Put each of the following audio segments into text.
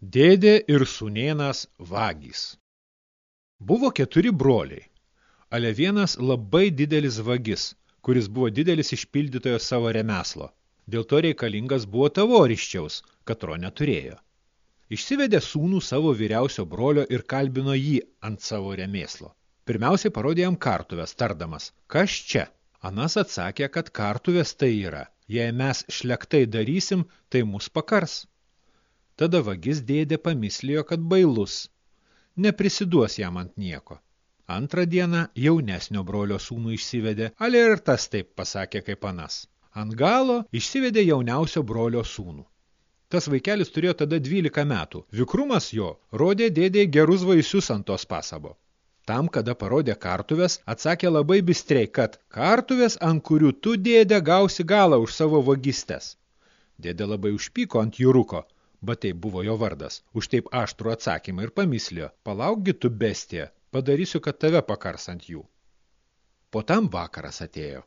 Dėdė ir sunėnas vagys. Buvo keturi broliai. Ale vienas labai didelis vagis, kuris buvo didelis išpildytojo savo remeslo. Dėl to reikalingas buvo tavoriščiaus, katro neturėjo. Išsivedė sūnų savo vyriausio brolio ir kalbino jį ant savo remėslo. Pirmiausiai parodė jam kartuvės, tardamas, kas čia? Anas atsakė, kad kartuvės tai yra. Jei mes šlektai darysim, tai mus pakars. Tada vagis dėdė pamislėjo, kad bailus. Neprisiduos jam ant nieko. Antrą dieną jaunesnio brolio sūnų išsivedė, ale ir tas taip pasakė kaip anas. Ant galo išsivedė jauniausio brolio sūnų. Tas vaikelis turėjo tada 12 metų. Vikrumas jo rodė dėdė gerus vaisius ant tos pasabo. Tam, kada parodė kartuvės, atsakė labai bistrei, kad kartuvės, ant kurių tu dėdė gausi galą už savo vagystes. Dėdė labai užpyko ant jūruko, bet tai buvo jo vardas, už taip aštrų atsakymą ir pamislėjo, palaukgi tu bestija, padarysiu, kad tave pakars ant jų. Po tam vakaras atėjo.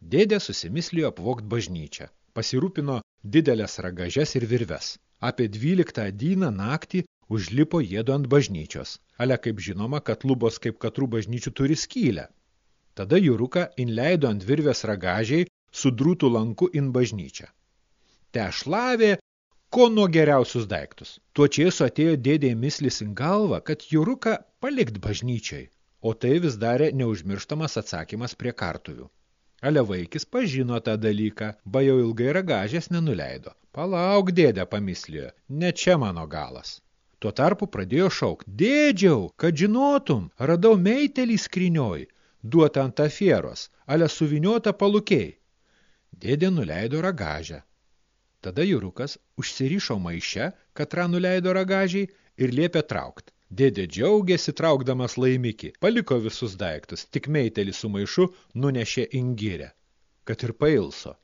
Dėdė susimislijo apvokt bažnyčią, pasirūpino didelės ragažes ir virves. Apie dvyliktą dyną naktį užlipo jėdu ant bažnyčios, ale kaip žinoma, kad lubos kaip katrų bažnyčių turi skylę. Tada Juruka inleido ant virvės ragažiai su drūtų lanku in bažnyčią. Te šlavė ko nuo geriausius daiktus. Tuo čiesu atėjo dėdė mislis į galvą, kad Juruką palikt bažnyčiai, o tai vis darė neužmirštamas atsakymas prie kartuvių. Ale vaikis pažino tą dalyką, ba jau ilgai ragažės nenuleido. Palauk, dėdė, pamislėjo, ne čia mano galas. Tuo tarpu pradėjo šaukt, dėdžiau, kad žinotum, radau meitelį skrinioj, duotą ant afieros, ale suviniota palukiai. Dėdė nuleido ragažę, Tada Jurukas užsirišo maiše, katrą nuleido ragažiai ir liepė traukt. Dėdė džiaugiasi traukdamas laimikį, paliko visus daiktus, tik meitelį su maišu nunešė ingirę, kad ir pailso.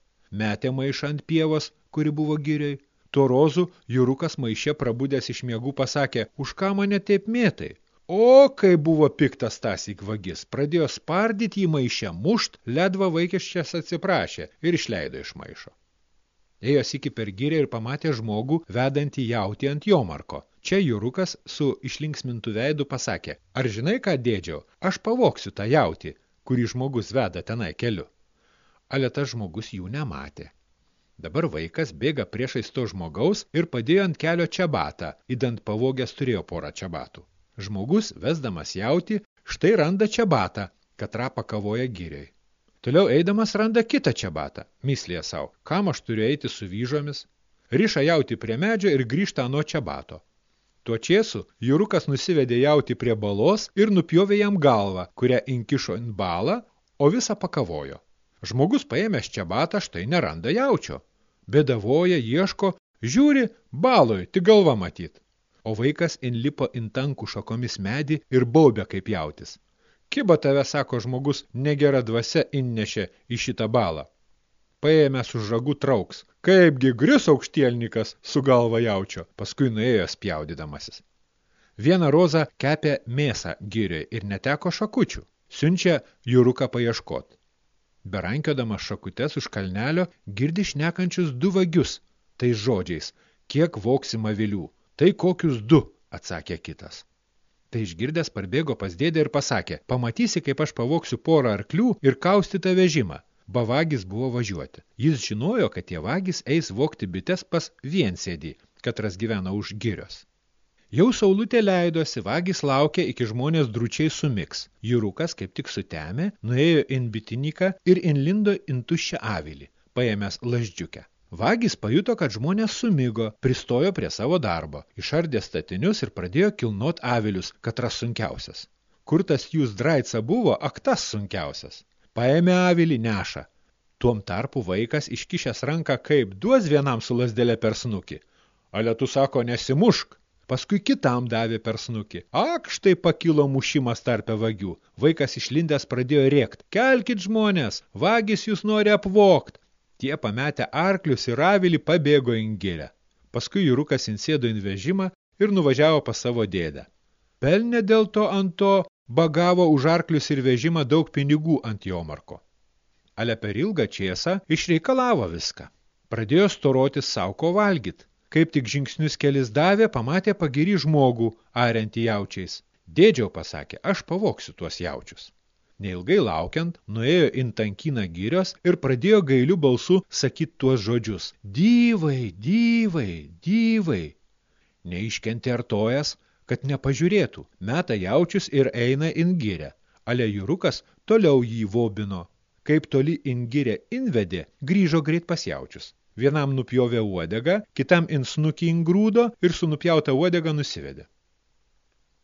Metė maišą ant pievos, kuri buvo giriai. Tuo rozu Jurukas maiše prabudęs iš miegų pasakė, už ką mane taip mėtai? O, kai buvo piktas tasik vagis, pradėjo spardyti į maišę, mušt, ledva vaikiščias atsiprašė ir išleido iš maišo. Ėjo siki per gyrę ir pamatė žmogų, vedantį jauti ant jomarko. Čia Jurukas su išlinksmintų veidu pasakė, ar žinai ką dėdžiau, aš pavoksiu tą jauti, kurį žmogus veda tenai keliu. Ale tas žmogus jų nematė. Dabar vaikas bėga priešais to žmogaus ir padėjo ant kelio čiabatą, įdant pavogęs turėjo porą čiabatų. Žmogus, vesdamas jauti, štai randa čiabatą, kad rapą kavoja gyriai. Toliau eidamas randa kitą čiabatą, mislė savo, kam aš turiu eiti su vyžomis, riša jauti prie medžio ir grįžta nuo čiabato. Tuo čiesu Jurukas nusivedė jauti prie balos ir nupjovė jam galvą, kurią inkišo ant balą, o visą pakavojo. Žmogus paėmęs čiabatą štai neranda jaučio. Bedavoja, ieško, žiūri, baloj, tik galva matyt. O vaikas inlipo intankų šakomis medį ir baubė kaip jautis. Kiba tave, sako žmogus, negera dvasia innešė į šitą balą. Paėmęs už žagų trauks. Kaipgi gris aukštielnikas su galva jaučio, paskui nuėjo spjaudydamasis. Vieną rozą kepė mėsą giriai ir neteko šakučių. Siunčia jūruką paieškot. Berankiodamas šakutes už kalnelio girdi šnekančius du vagius. Tai žodžiais, kiek voksima vilių. Tai kokius du, atsakė kitas. Tai išgirdęs parbėgo pas dėdę ir pasakė, pamatysi, kaip aš pavoksiu porą arklių ir kaustytą vežimą. Bavagis buvo važiuoti. Jis žinojo, kad tie vagis eis vokti bites pas viensėdį, katras gyvena už girios. Jau saulutė leidosi, vagis laukė, iki žmonės dručiai sumiks. Jurukas, kaip tik sutemė, nuėjo in bitiniką ir inlindo in tuščią avilį, paėmęs laždžiukę. Vagys pajuto, kad žmonės sumigo, pristojo prie savo darbo, išardė statinius ir pradėjo kilnot avilius, katras sunkiausias. Kur tas jūs draica buvo, aktas sunkiausias. Paėmė avilį neša. Tuom tarpu vaikas iškišęs ranką kaip duos vienam su lasdėlė per snukį. Ale tu sako, nesimušk. Paskui kitam davė per snukį. Ak, štai pakilo mušimas tarpe vagių. Vaikas išlindęs pradėjo rėkt. Kelkit žmonės, vagis jūs nori apvokt. Tie pametę arklius ir avilį pabėgo ingilę. Paskui Jurukas insėdo in vežimą ir nuvažiavo pas savo dėdę. Pelnė dėl to ant to bagavo už arklius ir vežimą daug pinigų ant jo marko. Ale per ilgą čiesą išreikalavo viską. Pradėjo storotis sauko valgyt. Kaip tik žingsnius kelis davė, pamatė pagiri žmogų, ariantį jaučiais. Dėdžiau pasakė, aš pavoksiu tuos jaučius. Neilgai laukiant, nuėjo intankyną gyrios ir pradėjo gailių balsu sakyti tuos žodžius. Dyvai, dyvai, dyvai. Neiškentė artojas, kad nepažiūrėtų, meta jaučius ir eina ingirę. Ale jūrukas toliau jį vobino. Kaip toli ingirė invedė, grįžo greit pas jaučius. Vienam nupjovė uodegą, kitam insnukį ingrūdo ir su nupjauta uodega nusivedė.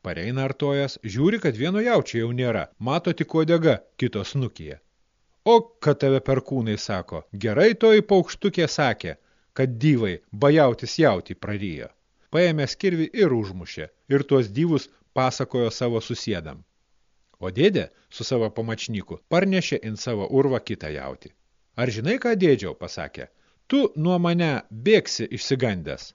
Pareina artojas, žiūri, kad vieno jaučio jau nėra, mato tik uodega kito snukyje. O, kad tave perkūnai sako, gerai toji paukštukė sakė, kad dyvai bajautis jauti prarijo paėmė skirvį ir užmušė, ir tuos dyvus pasakojo savo susėdam. O dėdė su savo pamačnyku parnešė in savo urvą kitą jauti. Ar žinai, ką dėdžiau, pasakė, tu nuo mane bėgsi išsigandęs.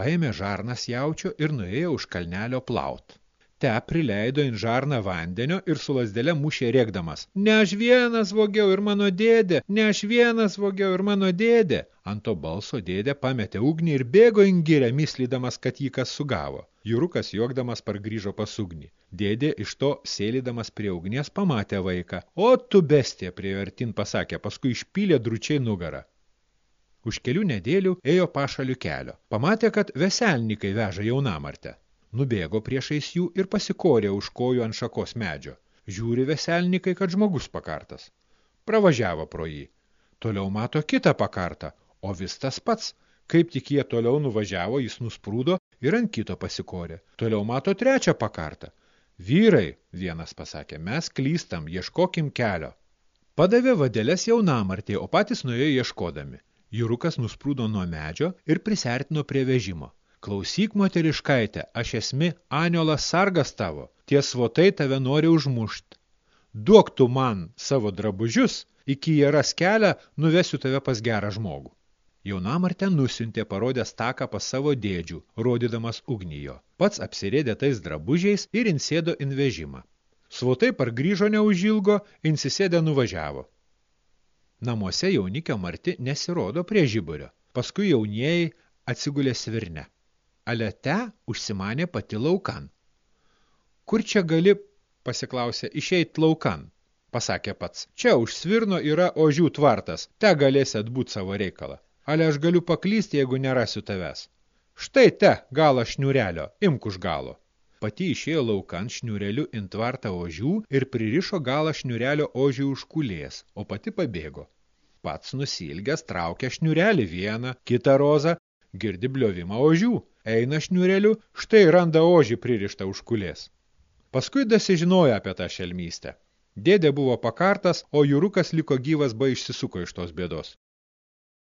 Paėmė žarnas jaučio ir nuėjo už kalnelio plaut te prileido in žarną vandenio ir su lasdele mušė rėkdamas. Ne aš vienas vogiau ir mano dėdė, ne aš vienas vogiau ir mano dėdė. Ant to balso dėdė pametė ugnį ir bėgo ingirę, mislydamas, kad jį kas sugavo. Jurukas juokdamas pargrįžo pas ugnį. Dėdė iš to sėlydamas prie ugnies pamatė vaiką. O tu bestė, prie vertin pasakė, paskui išpylė dručiai nugarą. Už kelių nedėlių ėjo pašalių kelio. Pamatė, kad veselnikai veža jaunamartę. Nubėgo priešais jų ir pasikorė už kojų ant šakos medžio. Žiūri veselnikai, kad žmogus pakartas. Pravažiavo pro jį. Toliau mato kitą pakartą, o vis tas pats. Kaip tik jie toliau nuvažiavo, jis nusprūdo ir ant kito pasikorė. Toliau mato trečią pakartą. Vyrai, vienas pasakė, mes klystam, ieškokim kelio. Padavė vadelės jaunamartį, o patys nuėjo ieškodami. Jurukas nusprūdo nuo medžio ir prisertino prie vežimo. Klausyk, moteriškaitė, aš esmi aniolas sargas tavo, tie svotai tave nori užmušt. Duok tu man savo drabužius, iki jie ras kelią, nuvesiu tave pas gerą žmogų. Jaunamartė nusiuntė parodęs taką pas savo dėdžių, rodydamas ugnijo. Pats apsirėdė tais drabužiais ir insėdo in vežimą. Svotai pargrįžo neužilgo, insisėdė nuvažiavo. Namuose jaunikio marti nesirodo prie žiburio. Paskui jaunieji atsigulė svirne alete užsimanė pati laukan. Kur čia gali, pasiklausė, išeit laukan, pasakė pats. Čia už svirno yra ožių tvartas, te galėsi atbūt savo reikalą. Ale aš galiu paklysti, jeigu nerasiu tavęs. Štai te, galą šniurelio, imk už galo. Pati išėjo laukan šniureliu intvartą ožių ir pririšo galą šniurelio ožių už kulės, o pati pabėgo. Pats nusilgęs traukia šniurelį vieną, kitą rozą, girdi bliovimą ožių. Eina šniureliu, štai randa ožį pririštą už kulės. Paskui dasižinojo apie tą šelmystę. Dėdė buvo pakartas, o jūrukas liko gyvas, ba išsisuko iš tos bėdos.